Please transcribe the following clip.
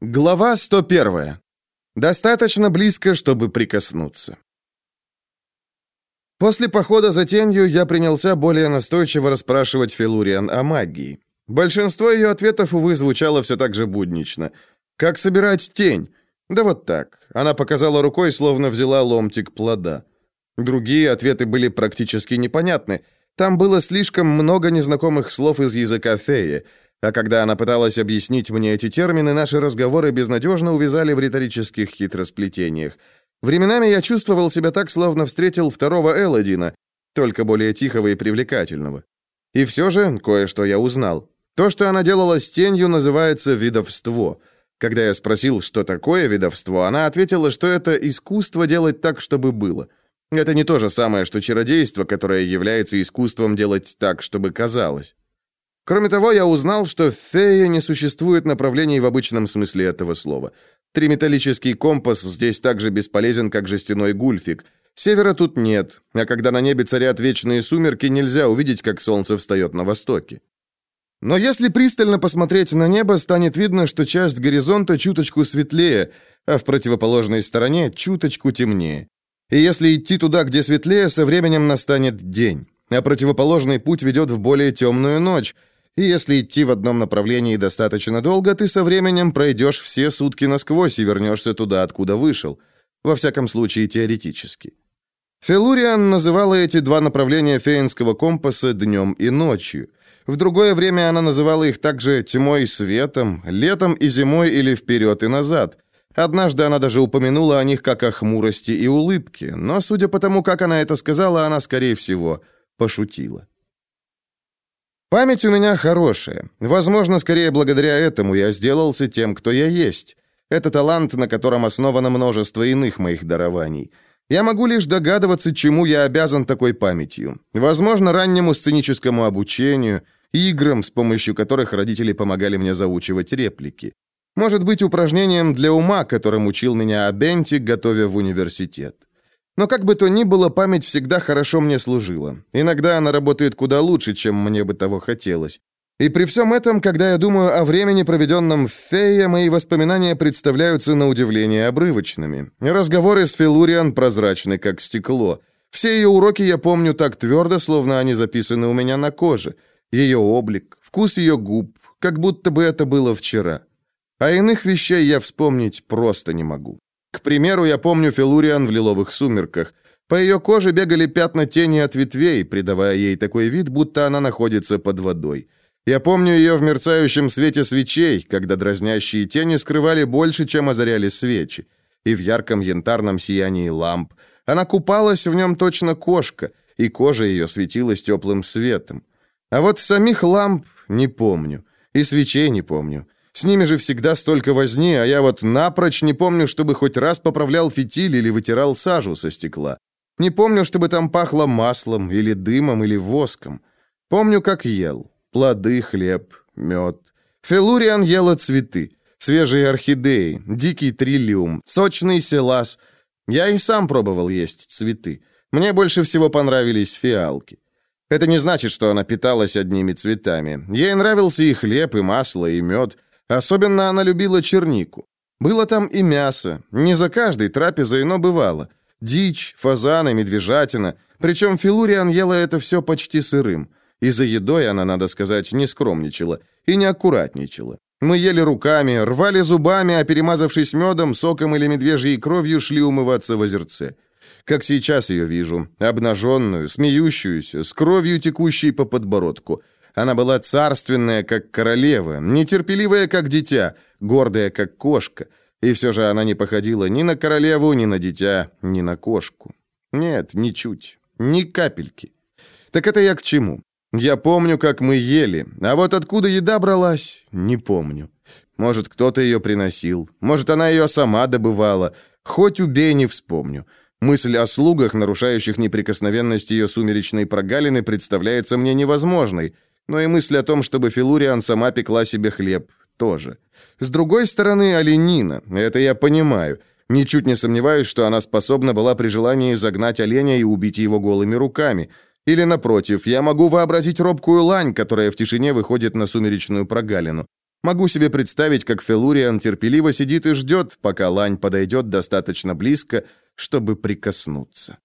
Глава 101. Достаточно близко, чтобы прикоснуться. После похода за тенью я принялся более настойчиво расспрашивать Филуриан о магии. Большинство ее ответов, увы, звучало все так же буднично. «Как собирать тень?» «Да вот так». Она показала рукой, словно взяла ломтик плода. Другие ответы были практически непонятны. Там было слишком много незнакомых слов из языка феи. А когда она пыталась объяснить мне эти термины, наши разговоры безнадежно увязали в риторических хитросплетениях. Временами я чувствовал себя так, словно встретил второго Элодина, только более тихого и привлекательного. И все же кое-что я узнал. То, что она делала с тенью, называется видовство. Когда я спросил, что такое видовство, она ответила, что это искусство делать так, чтобы было. Это не то же самое, что чародейство, которое является искусством делать так, чтобы казалось. Кроме того, я узнал, что в фее не существует направлений в обычном смысле этого слова. Триметаллический компас здесь так же бесполезен, как жестяной гульфик. Севера тут нет, а когда на небе царят вечные сумерки, нельзя увидеть, как солнце встает на востоке. Но если пристально посмотреть на небо, станет видно, что часть горизонта чуточку светлее, а в противоположной стороне чуточку темнее. И если идти туда, где светлее, со временем настанет день, а противоположный путь ведет в более темную ночь, и если идти в одном направлении достаточно долго, ты со временем пройдешь все сутки насквозь и вернешься туда, откуда вышел. Во всяком случае, теоретически. Фелуриан называла эти два направления фейнского компаса днем и ночью. В другое время она называла их также тьмой и светом, летом и зимой или вперед и назад. Однажды она даже упомянула о них как о хмурости и улыбке, но, судя по тому, как она это сказала, она, скорее всего, пошутила. Память у меня хорошая. Возможно, скорее благодаря этому я сделался тем, кто я есть. Это талант, на котором основано множество иных моих дарований. Я могу лишь догадываться, чему я обязан такой памятью. Возможно, раннему сценическому обучению, играм, с помощью которых родители помогали мне заучивать реплики. Может быть, упражнением для ума, которым учил меня Абентик, готовя в университет. Но как бы то ни было, память всегда хорошо мне служила. Иногда она работает куда лучше, чем мне бы того хотелось. И при всем этом, когда я думаю о времени, проведенном в Фее, мои воспоминания представляются на удивление обрывочными. Разговоры с Филуриан прозрачны, как стекло. Все ее уроки я помню так твердо, словно они записаны у меня на коже. Ее облик, вкус ее губ, как будто бы это было вчера. А иных вещей я вспомнить просто не могу. К примеру, я помню Филуриан в лиловых сумерках. По ее коже бегали пятна тени от ветвей, придавая ей такой вид, будто она находится под водой. Я помню ее в мерцающем свете свечей, когда дразнящие тени скрывали больше, чем озаряли свечи, и в ярком янтарном сиянии ламп. Она купалась в нем точно кошка, и кожа ее светилась теплым светом. А вот самих ламп не помню, и свечей не помню. С ними же всегда столько возни, а я вот напрочь не помню, чтобы хоть раз поправлял фитиль или вытирал сажу со стекла. Не помню, чтобы там пахло маслом или дымом или воском. Помню, как ел. Плоды, хлеб, мед. Фелуриан ела цветы. Свежие орхидеи, дикий триллиум, сочный селас. Я и сам пробовал есть цветы. Мне больше всего понравились фиалки. Это не значит, что она питалась одними цветами. Ей нравился и хлеб, и масло, и мед – Особенно она любила чернику. Было там и мясо. Не за каждой трапезой, но бывало. Дичь, фазаны, медвежатина. Причем Филуриан ела это все почти сырым. И за едой она, надо сказать, не скромничала и не аккуратничала. Мы ели руками, рвали зубами, а перемазавшись медом, соком или медвежьей кровью, шли умываться в озерце. Как сейчас ее вижу, обнаженную, смеющуюся, с кровью текущей по подбородку – она была царственная, как королева, нетерпеливая, как дитя, гордая, как кошка. И все же она не походила ни на королеву, ни на дитя, ни на кошку. Нет, ничуть, ни капельки. Так это я к чему? Я помню, как мы ели, а вот откуда еда бралась, не помню. Может, кто-то ее приносил, может, она ее сама добывала. Хоть убей, не вспомню. Мысль о слугах, нарушающих неприкосновенность ее сумеречной прогалины, представляется мне невозможной — но и мысль о том, чтобы Филуриан сама пекла себе хлеб, тоже. С другой стороны, оленина, это я понимаю. Ничуть не сомневаюсь, что она способна была при желании загнать оленя и убить его голыми руками. Или, напротив, я могу вообразить робкую лань, которая в тишине выходит на сумеречную прогалину. Могу себе представить, как Фелуриан терпеливо сидит и ждет, пока лань подойдет достаточно близко, чтобы прикоснуться.